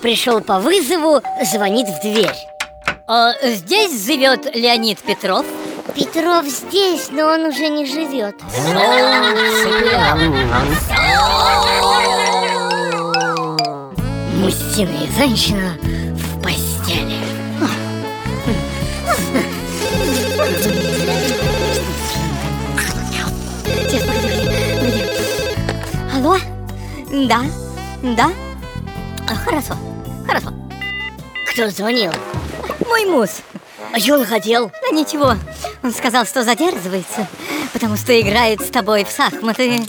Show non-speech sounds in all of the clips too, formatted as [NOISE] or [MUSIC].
Пришел по вызову, звонит в дверь а Здесь живет Леонид Петров Петров здесь, но он уже не живет Мужчина и женщина в постели Алло? Да? Да? А, хорошо, хорошо Кто звонил? Мой муж А что он хотел? А ничего, он сказал, что задерживается Потому что играет с тобой в шахматы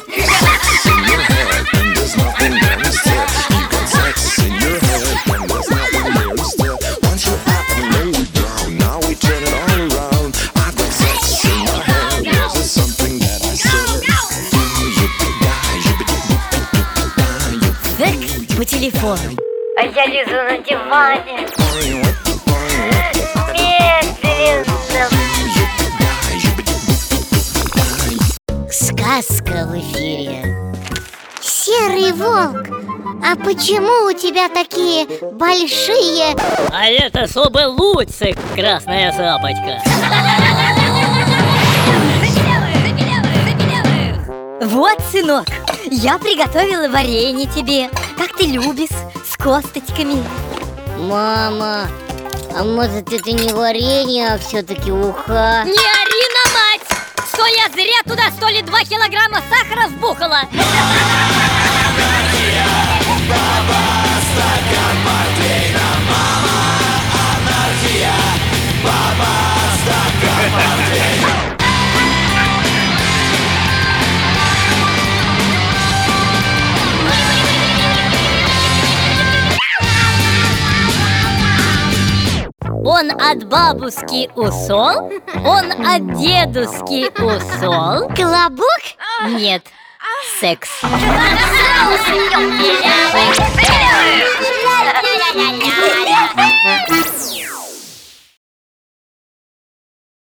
Секс по телефону А я лежу на диване. Медленно. Сказка в эфире. Серый волк, а почему у тебя такие большие... А это чтобы лучше, красная шапочка. Вот, сынок, я приготовила варенье тебе. Как ты любишь, косточками Мама, а может это не варенье, а все-таки уха? Не ори на мать! Что я зря туда сто ли два килограмма сахара вбухала? [LAUGHS] Он от бабушки усол, он от дедушки усол. Колобок? Нет, секс. Соус,